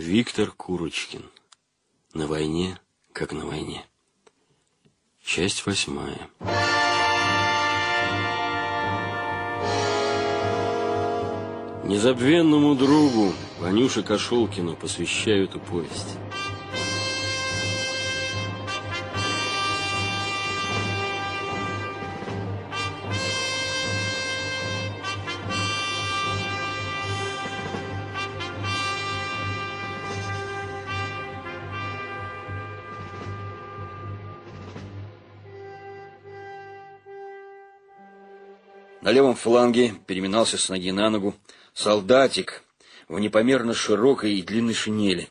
Виктор Курочкин. На войне, как на войне. Часть восьмая. Незабвенному другу Ванюше Кошелкину посвящаю эту повесть. На левом фланге переминался с ноги на ногу солдатик в непомерно широкой и длинной шинели.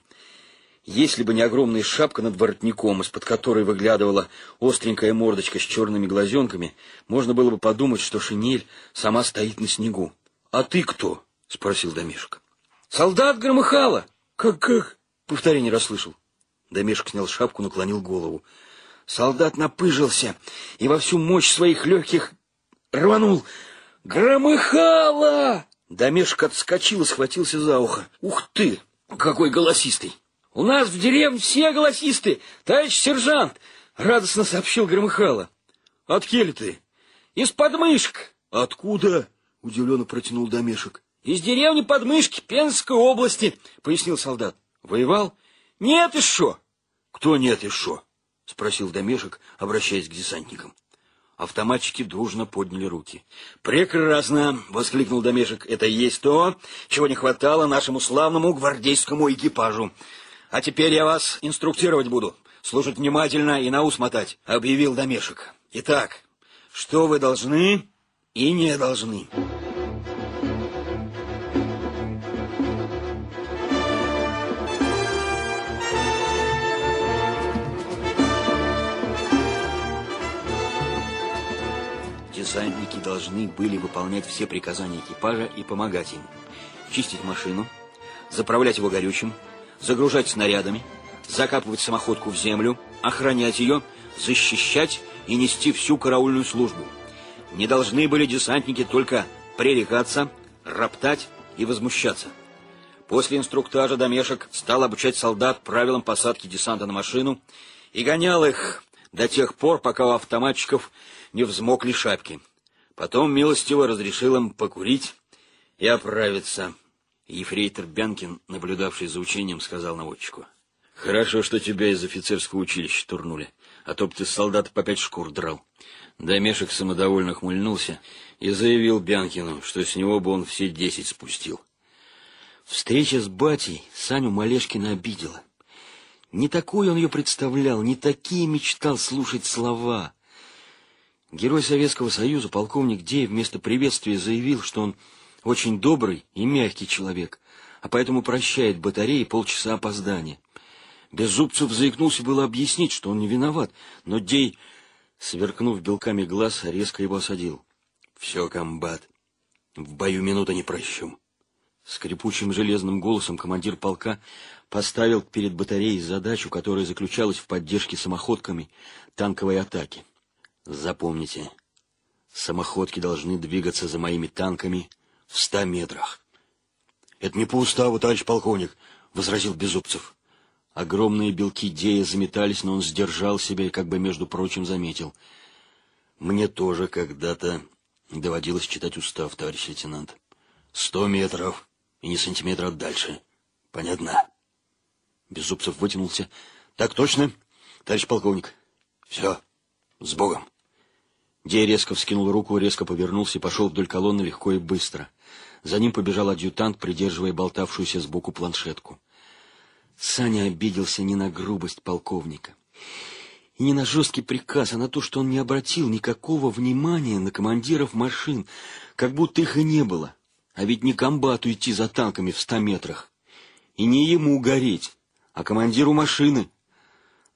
Если бы не огромная шапка над воротником, из-под которой выглядывала остренькая мордочка с черными глазенками, можно было бы подумать, что шинель сама стоит на снегу. — А ты кто? — спросил Домишек. — Солдат Громыхала. — Как, как? — повторение расслышал. Домишек снял шапку, наклонил голову. Солдат напыжился и во всю мощь своих легких рванул. «Громыхало!» Домешек отскочил и схватился за ухо. «Ух ты! Какой голосистый!» «У нас в деревне все голосисты, товарищ сержант!» Радостно сообщил Громыхало. «Откель ты?» «Из подмышек!» «Откуда?» — удивленно протянул Домешек. «Из деревни Подмышки, Пензенской области», — пояснил солдат. «Воевал?» «Нет еще!» «Кто нет еще?» — спросил Домешек, обращаясь к десантникам. Автоматчики дружно подняли руки. «Прекрасно!» — воскликнул Домешек. «Это и есть то, чего не хватало нашему славному гвардейскому экипажу. А теперь я вас инструктировать буду. Слушать внимательно и на ус мотать», — объявил Домешек. «Итак, что вы должны и не должны?» Десантники должны были выполнять все приказания экипажа и помогать им. Чистить машину, заправлять его горючим, загружать снарядами, закапывать самоходку в землю, охранять ее, защищать и нести всю караульную службу. Не должны были десантники только пререкаться, роптать и возмущаться. После инструктажа Домешек стал обучать солдат правилам посадки десанта на машину и гонял их до тех пор, пока у автоматчиков не взмокли шапки. Потом милостиво разрешил им покурить и оправиться. Ефрейтор Бянкин, наблюдавший за учением, сказал наводчику. — Хорошо, что тебя из офицерского училища турнули, а то б ты солдат по пять шкур драл. Домешек самодовольно хмыльнулся и заявил Бянкину, что с него бы он все десять спустил. Встреча с батей Саню Малешкина обидела. Не такой он ее представлял, не такие мечтал слушать слова. Герой Советского Союза, полковник Дей, вместо приветствия заявил, что он очень добрый и мягкий человек, а поэтому прощает батареи полчаса опоздания. Беззубцев заикнулся было объяснить, что он не виноват, но Дей, сверкнув белками глаз, резко его осадил. — Все, комбат, в бою минута не прощу. Скрипучим железным голосом командир полка поставил перед батареей задачу, которая заключалась в поддержке самоходками танковой атаки. Запомните, самоходки должны двигаться за моими танками в ста метрах. — Это не по уставу, товарищ полковник, — возразил Безубцев. Огромные белки Дея заметались, но он сдержал себя и как бы, между прочим, заметил. Мне тоже когда-то доводилось читать устав, товарищ лейтенант. Сто метров и не сантиметра дальше. Понятно? Беззубцев вытянулся. Так точно, товарищ полковник. Все, с Богом. Дей резко вскинул руку, резко повернулся и пошел вдоль колонны легко и быстро. За ним побежал адъютант, придерживая болтавшуюся сбоку планшетку. Саня обиделся не на грубость полковника и не на жесткий приказ, а на то, что он не обратил никакого внимания на командиров машин, как будто их и не было. А ведь не комбату идти за танками в ста метрах, и не ему гореть, а командиру машины.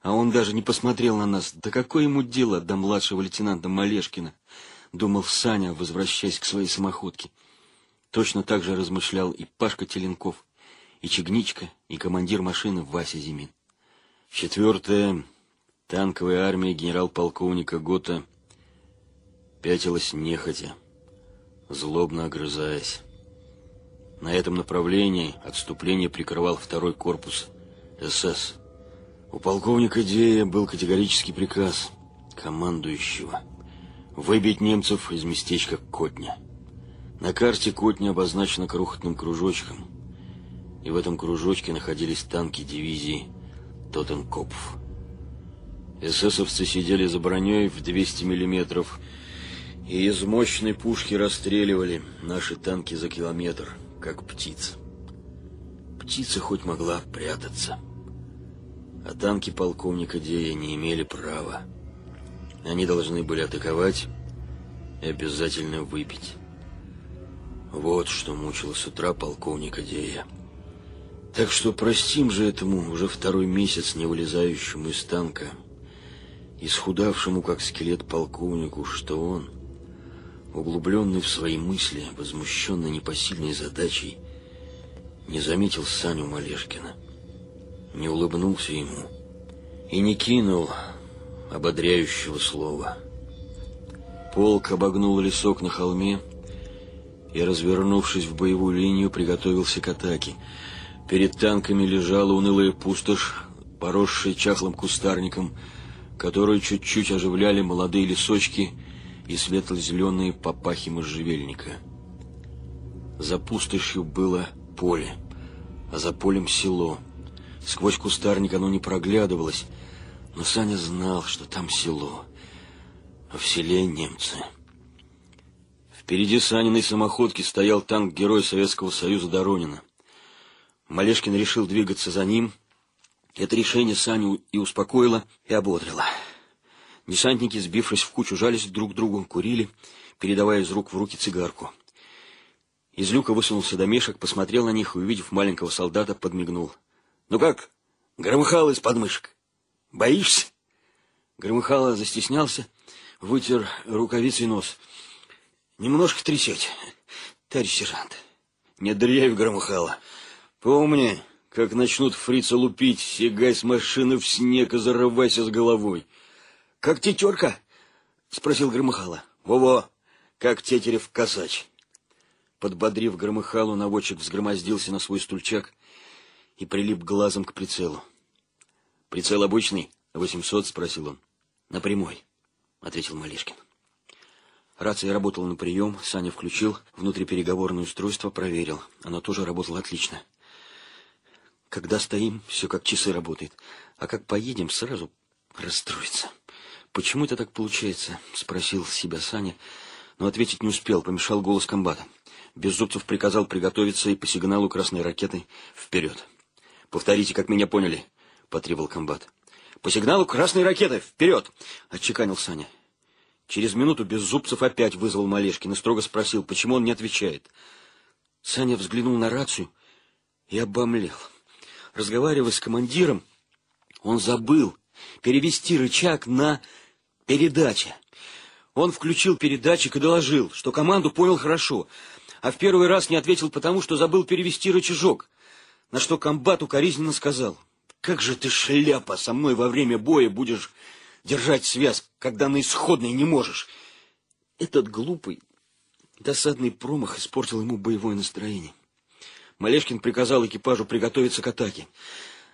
А он даже не посмотрел на нас. Да какое ему дело до младшего лейтенанта Малешкина? Думал Саня, возвращаясь к своей самоходке. Точно так же размышлял и Пашка Теленков, и Чегничка, и командир машины Вася Зимин. Четвертая танковая армия генерал-полковника Гота пятилась нехотя, злобно огрызаясь. На этом направлении отступление прикрывал второй корпус СС. У полковника Дея был категорический приказ командующего выбить немцев из местечка Котня. На карте Котня обозначена крохотным кружочком, и в этом кружочке находились танки дивизии Тоттенкопф. Эсэсовцы сидели за броней в 200 миллиметров и из мощной пушки расстреливали наши танки за километр – как птица. Птица хоть могла прятаться, а танки полковника Дея не имели права. Они должны были атаковать и обязательно выпить. Вот что мучило с утра полковника Дея. Так что простим же этому уже второй месяц не вылезающему из танка, исхудавшему как скелет полковнику, что он углубленный в свои мысли, возмущенный непосильной задачей, не заметил Саню Малешкина, не улыбнулся ему и не кинул ободряющего слова. Полк обогнул лесок на холме и, развернувшись в боевую линию, приготовился к атаке. Перед танками лежала унылая пустошь, поросшая чахлым кустарником, которую чуть-чуть оживляли молодые лесочки — и светло-зеленые папахи можжевельника. За пустошью было поле, а за полем село. Сквозь кустарник оно не проглядывалось, но Саня знал, что там село, а в селе немцы. Впереди Саниной самоходки стоял танк Герой Советского Союза Доронина. Малешкин решил двигаться за ним. Это решение Саню и успокоило, и ободрило. Десантники, сбившись в кучу, жались друг к другу, курили, передавая из рук в руки цигарку. Из люка высунулся домешек, посмотрел на них и, увидев маленького солдата, подмигнул. — Ну как, громыхало из подмышек? Боишься? Громыхало застеснялся, вытер рукавицей нос. — Немножко трясете, товарищ сержант. — Не дрейф, громыхало. Помни, как начнут фрица лупить, сигай с машины в снег и зарывайся с головой. — как тетерка? Спросил Громыхало. Во-во, как тетерев косач. Подбодрив Громыхалу, наводчик взгромоздился на свой стульчак и прилип глазом к прицелу. Прицел обычный, 800, спросил он. На прямой, ответил Малишкин. Рация работала на прием, Саня включил внутрипереговорное устройство, проверил. Оно тоже работало отлично. Когда стоим, все как часы работает, а как поедем, сразу расстроится. «Почему это так получается?» — спросил себя Саня, но ответить не успел, помешал голос комбата. Беззубцев приказал приготовиться и по сигналу красной ракеты вперед. «Повторите, как меня поняли», — потребовал комбат. «По сигналу красной ракеты вперед!» — отчеканил Саня. Через минуту Беззубцев опять вызвал Малешкин и строго спросил, почему он не отвечает. Саня взглянул на рацию и обомлел. Разговаривая с командиром, он забыл перевести рычаг на Передача. Он включил передатчик и доложил, что команду понял хорошо, а в первый раз не ответил потому, что забыл перевести рычажок, на что комбат укоризненно сказал, «Как же ты, шляпа, со мной во время боя будешь держать связь, когда на исходной не можешь?» Этот глупый, досадный промах испортил ему боевое настроение. Малешкин приказал экипажу приготовиться к атаке,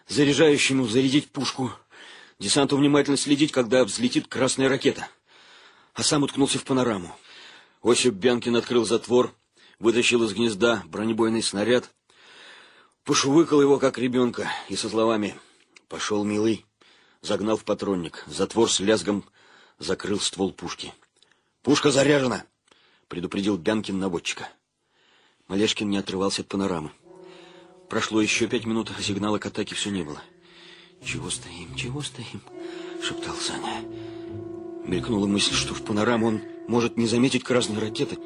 заряжающему зарядить пушку — Десанту внимательно следить, когда взлетит красная ракета. А сам уткнулся в панораму. Осип Бянкин открыл затвор, вытащил из гнезда бронебойный снаряд, пошувыкал его, как ребенка, и со словами «Пошел, милый», загнал в патронник. Затвор с лязгом закрыл ствол пушки. «Пушка заряжена!» — предупредил Бянкин наводчика. Малешкин не отрывался от панорамы. Прошло еще пять минут, а сигнала к атаке все не было. «Чего стоим, чего стоим?» — шептал Саня. Мелькнула мысль, что в панораму он может не заметить красной ракеты,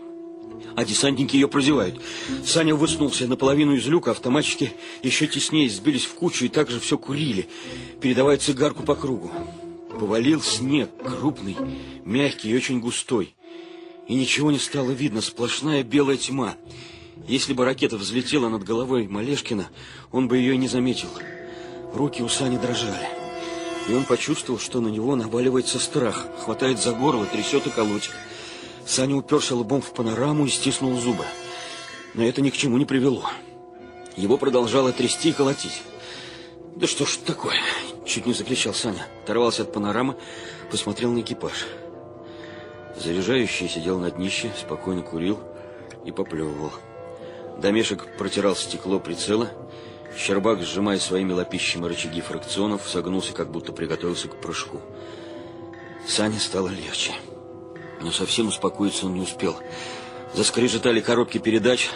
а десантники ее прозевают. Саня высунулся наполовину из люка, автоматчики еще теснее сбились в кучу и также все курили, передавая цигарку по кругу. Повалил снег, крупный, мягкий и очень густой. И ничего не стало видно, сплошная белая тьма. Если бы ракета взлетела над головой Малешкина, он бы ее не заметил. Руки у Сани дрожали. И он почувствовал, что на него наваливается страх. Хватает за горло, трясет и колотит. Саня уперся лбом в панораму и стиснул зубы. Но это ни к чему не привело. Его продолжало трясти и колотить. «Да что ж такое?» — чуть не закричал Саня. Оторвался от панорамы, посмотрел на экипаж. Заряжающий сидел на днище, спокойно курил и поплевывал. Домешек протирал стекло прицела. Щербак, сжимая своими лопищами рычаги фракционов, согнулся, как будто приготовился к прыжку. Сане стало легче. Но совсем успокоиться он не успел. Заскрежетали коробки передач,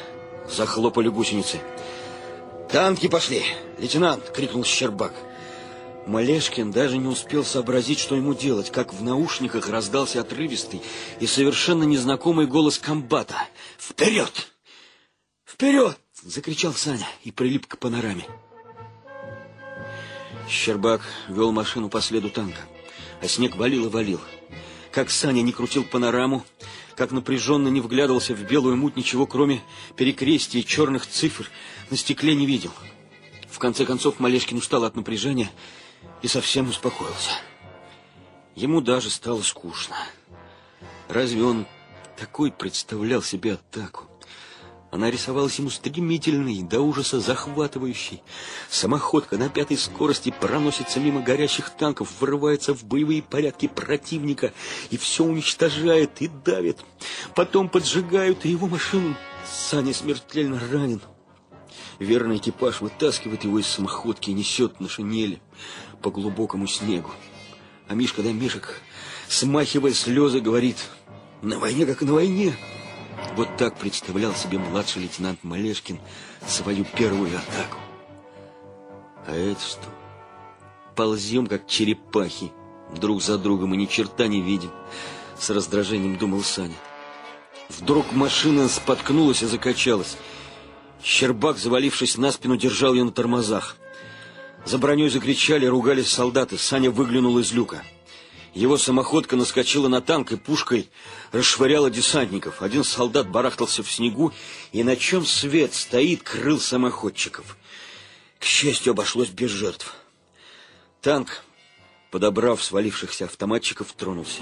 захлопали гусеницы. «Танки пошли! Лейтенант!» — крикнул Щербак. Малешкин даже не успел сообразить, что ему делать, как в наушниках раздался отрывистый и совершенно незнакомый голос комбата. «Вперед! Вперед!» — закричал Саня и прилип к панораме. Щербак вел машину по следу танка, а снег валил и валил. Как Саня не крутил панораму, как напряженно не вглядывался в белую муть, ничего кроме перекрестия черных цифр на стекле не видел. В конце концов Малешкин устал от напряжения и совсем успокоился. Ему даже стало скучно. Разве он такой представлял себе атаку? Она рисовалась ему стремительной, до ужаса захватывающей. Самоходка на пятой скорости проносится мимо горящих танков, врывается в боевые порядки противника и все уничтожает и давит. Потом поджигают его машину. Саня смертельно ранен. Верный экипаж вытаскивает его из самоходки и несет на шинели по глубокому снегу. А Мишка Домешек, смахивая слезы, говорит, «На войне, как на войне!» Вот так представлял себе младший лейтенант Малешкин свою первую атаку. А это что? Ползем, как черепахи, друг за другом и ни черта не видим. С раздражением думал Саня. Вдруг машина споткнулась и закачалась. Щербак, завалившись на спину, держал ее на тормозах. За броней закричали, ругались солдаты. Саня выглянул из люка. Его самоходка наскочила на танк и пушкой расшвыряла десантников. Один солдат барахтался в снегу, и на чем свет стоит, крыл самоходчиков. К счастью, обошлось без жертв. Танк, подобрав свалившихся автоматчиков, тронулся.